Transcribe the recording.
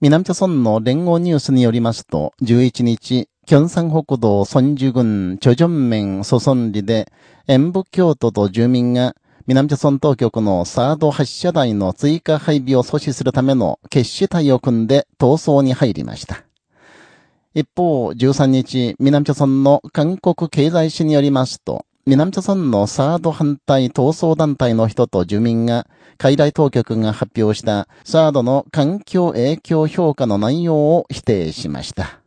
南朝村の連合ニュースによりますと、11日、キョンサン北道孫樹郡チョジョンメンソソンリで、演武京都と住民が、南朝村当局のサード発射台の追加配備を阻止するための決死隊を組んで逃走に入りました。一方、13日、南朝村の韓国経済誌によりますと、南朝村のサード反対闘争団体の人と住民が、海外当局が発表したサードの環境影響評価の内容を否定しました。